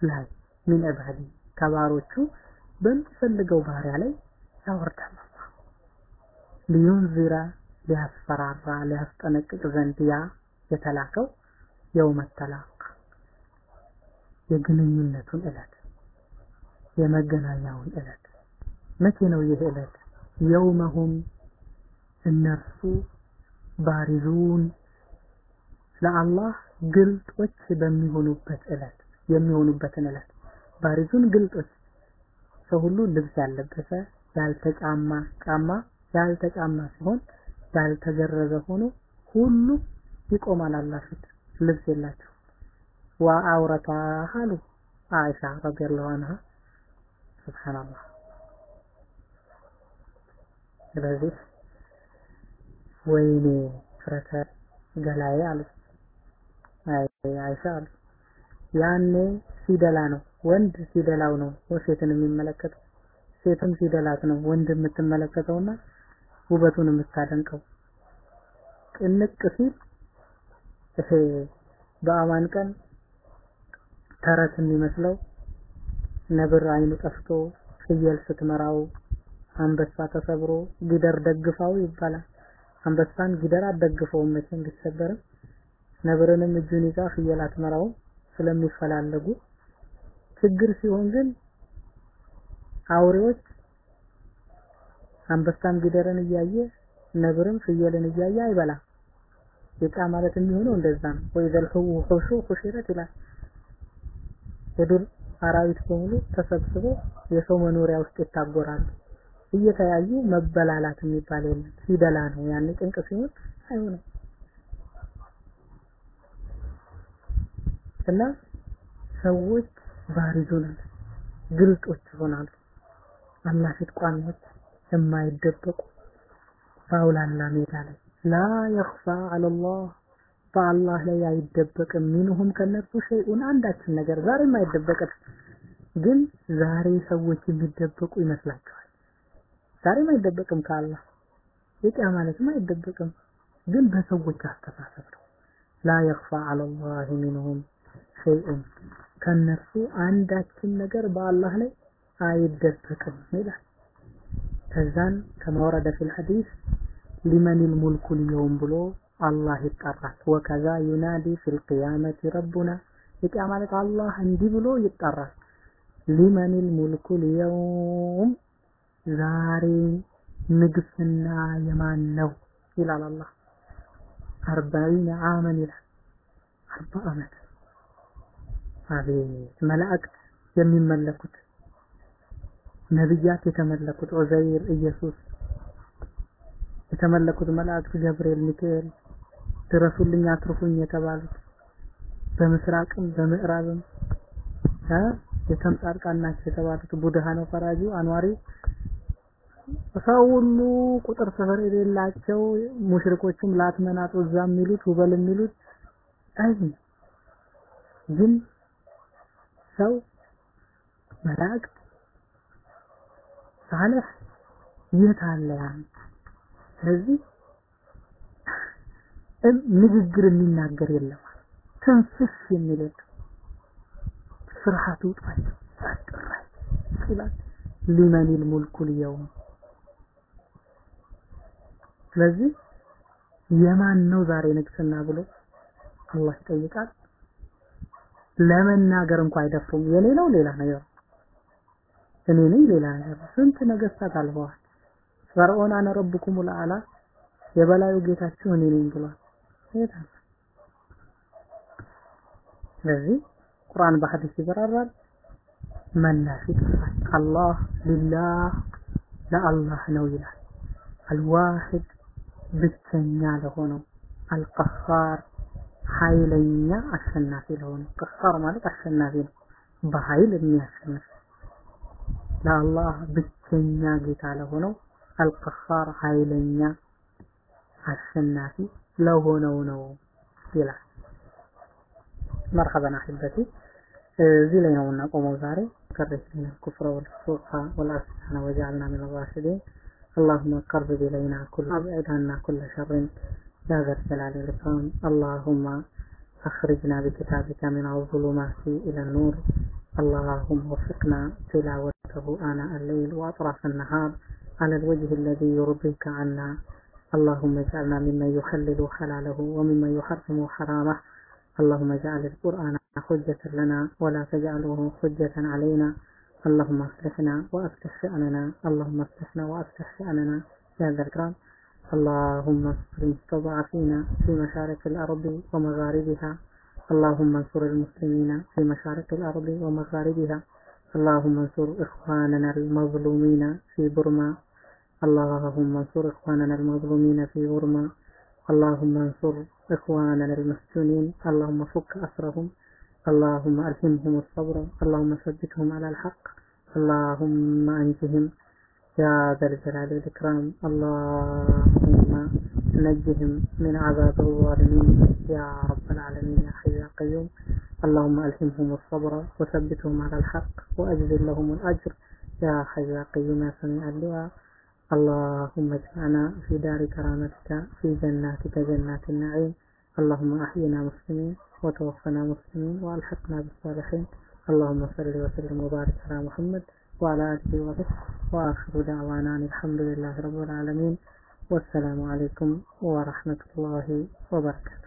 ላይ ሚን ዒባዲ ከባሮቹ በሚፈልገው ባሪያ ላይ ያወርዳል። አላህ ሊዩንዚራ ሊያስፈራራ ሊያስጠነቅቅ ዘንድ ያ የተላከው የውመ ተላቅ የግንኙነቱን ዕለት የመገናኛውን ዕለት መቼ ነው ይህ ዕለት? የውመሁም እነርሱ ባሪዙን ለአላህ ግልጦች በሚሆኑበት ዕለት የሚሆኑበትን ዕለት። ባሪዙን ግልጦች ሰው ሁሉ ልብስ ያለበሰ ያልተጫማ ጫማ ያልተጫማ ሲሆን ያልተገረዘ ሆኖ ሁሉ ይቆማል። አላህ ፊት ልብስ የላቸው ወአውረቷ አሉ አይሻ ረዲየላሁ ዐንሃ ሱብሃንአላህ። ስለዚህ ወይኔ ፍረተ ገላዬ አሉ አይሻ አሉ ያኔ ሲደላ ነው። ወንድ ሲደላው ነው ሴትን የሚመለከተው። ሴትም ሲደላት ነው ወንድ የምትመለከተውና ውበቱን የምታደንቀው። ጭንቅ ሲል በአማን ቀን ተረት የሚመስለው ነብር አይኑ ጠፍቶ ፍየል ስትመራው አንበሳ ተሰብሮ ጊደር ደግፋው ይባላል። አንበሳን ጊደር አትደግፈውም መቼም ቢሰበርም ነብርንም እጁን ይዛ ፍየል አትመራው ስለሚፈላለጉ ችግር ሲሆን ግን አውሬዎች አንበሳም ጊደርን እያየ ነብርም ፍየልን እያየ አይበላም። የቃ ማለት የሚሆነው እንደዛ ነው። ወይ ዘልፈው ሆሾ ሆሽረት ይላል። የዱር አራዊት በሙሉ ተሰብስበው የሰው መኖሪያ ውስጥ ይታጎራሉ። እየተያዩ መበላላት የሚባል የለም። ሲበላ ነው ያን ጭንቅ ሲሆን አይሆንም። እና ሰዎች ባሪዙናል ግልጦች ይሆናሉ። አላህ ፊት ቋሚዎች የማይደበቁ በአውላላ ሜዳ ላይ ላ የኽፋ አለላህ በአላህ ላይ አይደበቅም። ሚንሁም ከነሱ ሸይኡን አንዳችን ነገር ዛሬም አይደበቅም። ግን ዛሬ ሰዎች የሚደበቁ ይመስላቸዋል። ዛሬም አይደበቅም ከአላህ የቂያ ማለትም አይደበቅም። ግን በሰዎች አስተሳሰብ ነው። ላ የኽፋ አለላህ ሚንሁም ሸይኡን ከነሱ አንዳችን ነገር በአላህ ላይ አይደበቅም ይላል። ከዛን كما ورد في الحديث لمن الملك اليوم ብሎ አላህ ይጠራል። وكذا ينادي في القيامة ربنا የቂያማ ዕለት አላህ እንዲህ ብሎ ይጠራል። لمن الملك اليوم ዛሬ ንግስና የማን ነው ይላል አላህ። አርባዒነ ዓመን ይላል። አርባ ዓመት አቤት! መላእክት የሚመለኩት ነብያት የተመለኩት ዑዘይር፣ ኢየሱስ የተመለኩት መላእክት ገብርኤል፣ ሚካኤል ድረሱልኝ አትርፉኝ የተባሉት በምስራቅም በምዕራብም የተምጻድቃን ናቸው የተባሉት ቡድሃ ነው ፈራጁ አንዋሪ ሰው ሁሉ ቁጥር ስፍር የሌላቸው ሙሽሪኮችም ላትመናጡ እዛ የሚሉት ውበል የሚሉት አይ ግን ሰው መላእክት ሳለህ የት አለ ያን ስለዚህ ንግግር የሚናገር የለም ትንፍስ የሚል ፍርሃት ውጧቸው አጥራይ ይላል። ሊመኒል ሙልኩ ልየውም ስለዚህ የማን ነው ዛሬ ንግስና ብሎ አላህ ይጠይቃል ለመናገር እንኳን አይደፍሩም የኔ ነው ሌላ ነገር እኔ ነኝ ሌላ ነገር ስንት ነገስታት አልፈዋል። ፈርዖን አነ ረብኩም ለአላ የበላዩ ጌታችሁ እኔ ነኝ ብሏል። ስለዚህ ቁርአን በሐዲስ ይበራራል መናፊ ጥፋት አላህ ሊላህ ለአላህ ነው ይላል። አልዋሂድ ብቸኛ ለሆነው አልቀሃር ኃይለኛ አሸናፊ ለሆነው ቀሃር ማለት አሸናፊ ነው በኃይል የሚያሸንፍ ለአላህ ብቸኛ ጌታ ለሆነው አልቀሃር ኃይለኛ አሸናፊ ለሆነው ነው ይላል መርሐበን አሕበቲ እዚህ ላይ ነው የምናቆመው ዛሬ ከረሽን ኩፍረ ወልፉቃ ወልአስያነ ወጀዐልና ሚን ራሽዲን اللهم قرب إلينا كل أبعد عنا كل شر يا ذا الجلال والإكرام اللهم أخرجنا بكتابك من الظلمات إلى النور. اللهم وفقنا تلاوته آناء الليل وأطراف النهار على الوجه الذي يرضيك عنا. اللهم اجعلنا ممن يحلل حلاله وممن يحرم حرامه. اللهم اجعل القرآن حجة لنا ولا تجعله حجة علينا. اللهم اصلحنا وأصلح شأننا. اللهم اصلحنا وأصلح شأننا. يا ذا الكرام اللهم انصر المستضعفين في مشارق الأرض ومغاربها. اللهم انصر المسلمين في مشارق الأرض ومغاربها. اللهم انصر إخواننا المظلومين في برما اللهم انصر إخواننا المظلومين في برما اللهم انصر إخواننا المسجونين. اللهم فك أسرهم. اللهم ألهمهم الصبر. اللهم ثبتهم على الحق. اللهم أنجهم. يا ذا الجلال والإكرام اللهم نجهم من عذاب الظالمين. يا رب العالمين يا حي يا قيوم. اللهم ألهمهم الصبر وثبتهم على الحق وأجزل لهم الأجر. يا حي يا قيوم يا سميع الدعاء. اللهم اجمعنا في دار كرامتك في جناتك جنات النعيم. اللهم أحينا مسلمين وتوفنا مسلمين وألحقنا بالصالحين. اللهم صل وسلم وبارك على محمد وعلى آله وصحبه وآخر دعوانا الحمد لله رب العالمين والسلام عليكم ورحمة الله وبركاته.